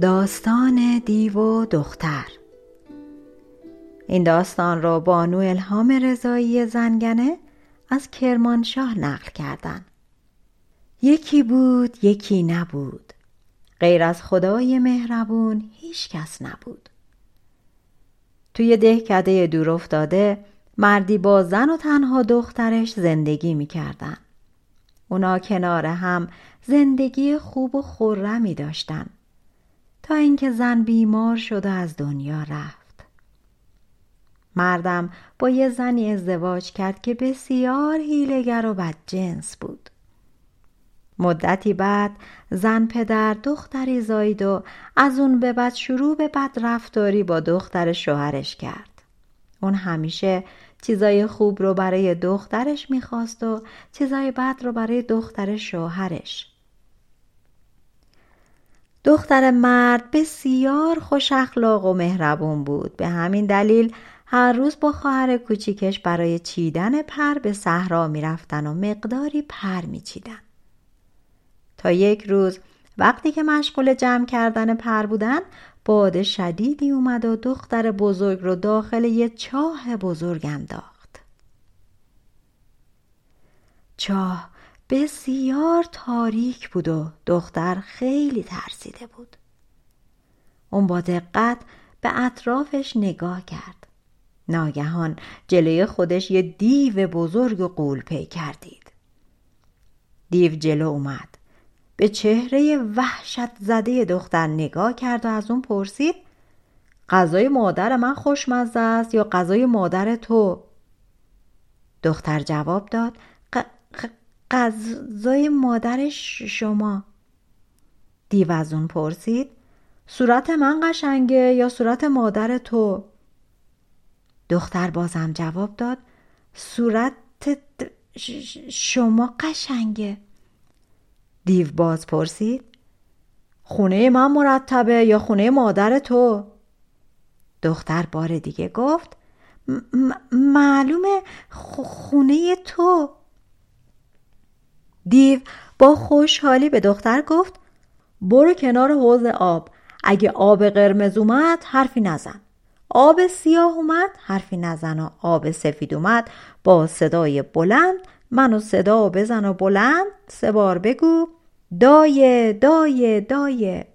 داستان دیو و دختر. این داستان را بانو الهام رضایی زنگنه از کرمانشاه نقل کردن. یکی بود یکی نبود. غیر از خدای مهربون هیچ کس نبود. توی دهکده دور افتاده مردی با زن و تنها دخترش زندگی می‌کردن. اونا کنار هم زندگی خوب و خورمی داشتن. تا اینکه زن بیمار شد و از دنیا رفت. مردم با یه زنی ازدواج کرد که بسیار هیلگر و بدجنس بود. مدتی بعد زن پدر دختری زایید و از اون به بعد شروع به بد رفتاری با دختر شوهرش کرد. اون همیشه چیزای خوب رو برای دخترش می‌خواست و چیزای بد رو برای دختر شوهرش دختر مرد بسیار خوش اخلاق و مهربون بود. به همین دلیل هر روز با خواهر کوچیکش برای چیدن پر به صحرا می‌رفتن و مقداری پر میچیدن. تا یک روز وقتی که مشغول جمع کردن پر بودن باد شدیدی اومد و دختر بزرگ رو داخل یه چاه بزرگ انداخت چاه بسیار تاریک بود و دختر خیلی ترسیده بود. اون با دقت به اطرافش نگاه کرد. ناگهان جلوی خودش یه دیو بزرگ و قول پی کردید. دیو جلو اومد. به چهره وحشت زده دختر نگاه کرد و از اون پرسید غذای مادر من خوشمزه است یا غذای مادر تو؟ دختر جواب داد غذای مادر شما. دیو از اون پرسید. صورت من قشنگه یا صورت مادر تو؟ دختر بازم جواب داد. صورت شما قشنگه. دیو باز پرسید. خونه من مرتبه یا خونه مادر تو؟ دختر بار دیگه گفت. معلومه خونه تو. دیو با خوشحالی به دختر گفت برو کنار حوض آب اگه آب قرمز اومد حرفی نزن. آب سیاه اومد حرفی نزن و آب سفید اومد. با صدای بلند منو صدا بزن و بلند سه بار بگو دایه دایه دایه.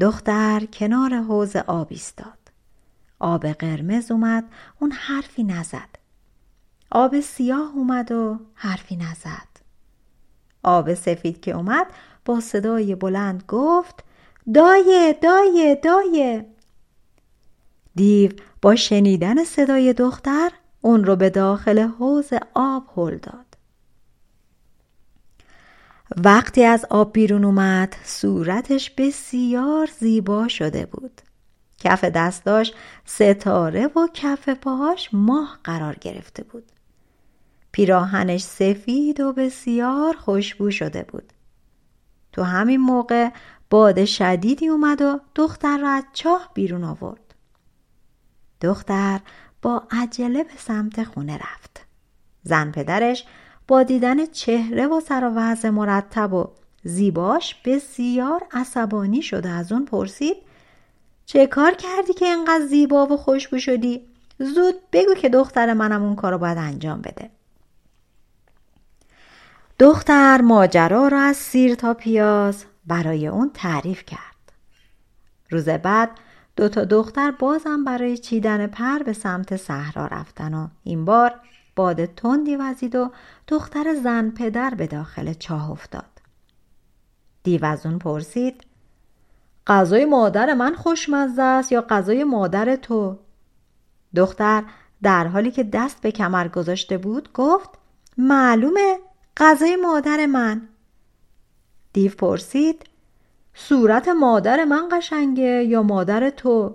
دختر کنار حوز آب ایستاد. آب قرمز اومد اون حرفی نزد. آب سیاه اومد و حرفی نزد. آب سفید که اومد با صدای بلند گفت دایه دایه دایه. دیو با شنیدن صدای دختر اون رو به داخل حوز آب هل داد. وقتی از آب بیرون اومد صورتش بسیار زیبا شده بود. کف دستاش ستاره و کف پاهاش ماه قرار گرفته بود. پیراهنش سفید و بسیار خوشبو شده بود. تو همین موقع باد شدیدی اومد و دختر را از چاه بیرون آورد. دختر با عجله به سمت خونه رفت. زن پدرش با دیدن چهره و سر و مرتب و زیباش بسیار عصبانی شده از اون پرسید چه کار کردی که اینقدر زیبا و خوشبو شدی؟ زود بگو که دختر منم اون کارو باید انجام بده. دختر ماجرا را از سیر تا پیاز برای اون تعریف کرد. روز بعد دو تا دختر بازم برای چیدن پر به سمت صحرا رفتن و این بار باد تندی وزید و دختر زن پدر به داخل چاه افتاد. دیو از اون پرسید غذای مادر من خوشمزه است یا غذای مادر تو؟ دختر در حالی که دست به کمر گذاشته بود گفت معلومه غذای مادر من. دیو پرسید صورت مادر من قشنگه یا مادر تو؟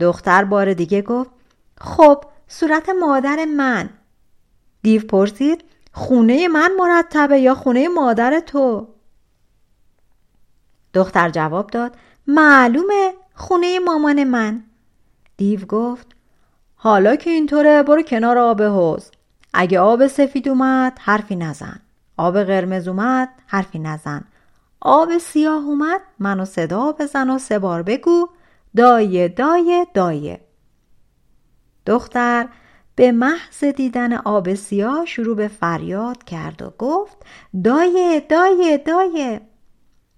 دختر بار دیگه گفت خب صورت مادر من. دیو پرسید خونه من مرتبه یا خونه مادر تو؟ دختر جواب داد معلومه خونه مامان من. دیو گفت حالا که اینطوره برو کنار آب حوز اگه آب سفید اومد حرفی نزن. آب قرمز اومد حرفی نزن. آب سیاه اومد منو صدا بزن و سه بار بگو. دایه دایه دایه. دختر به محض دیدن آب سیاه شروع به فریاد کرد و گفت دایه دایه دایه.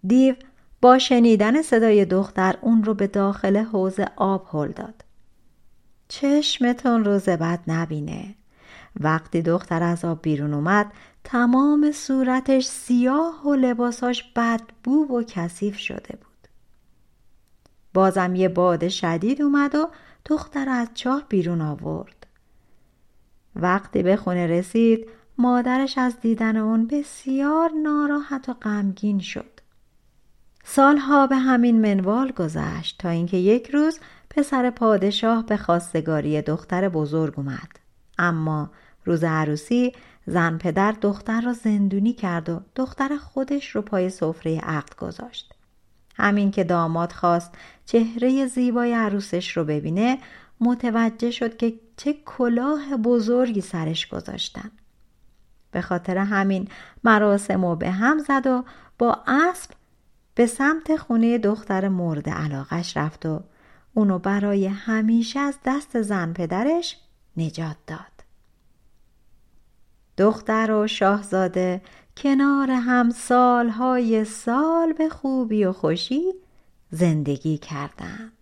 دیو با شنیدن صدای دختر اون رو به داخل حوز آب هل داد. چشمتون روز بد نبینه. وقتی دختر از آب بیرون اومد تمام صورتش سیاه و لباساش بدبو و کثیف شده بود. بازم یه باد شدید اومد و دختر از چاه بیرون آورد. وقتی به خونه رسید مادرش از دیدن اون بسیار ناراحت و غمگین شد. سالها به همین منوال گذشت تا اینکه یک روز پسر پادشاه به خواستگاری دختر بزرگ اومد. اما روز عروسی زن پدر دختر را زندونی کرد و دختر خودش رو پای سفره عقد گذاشت همین که داماد خواست چهره زیبای عروسش رو ببینه متوجه شد که چه کلاه بزرگی سرش گذاشتن به خاطر همین مراسم و به هم زد و با اسب به سمت خونه دختر مورد علاقش رفت و اونو برای همیشه از دست زن پدرش نجات داد. دختر و شاهزاده کنار هم سالهای سال به خوبی و خوشی زندگی کردند.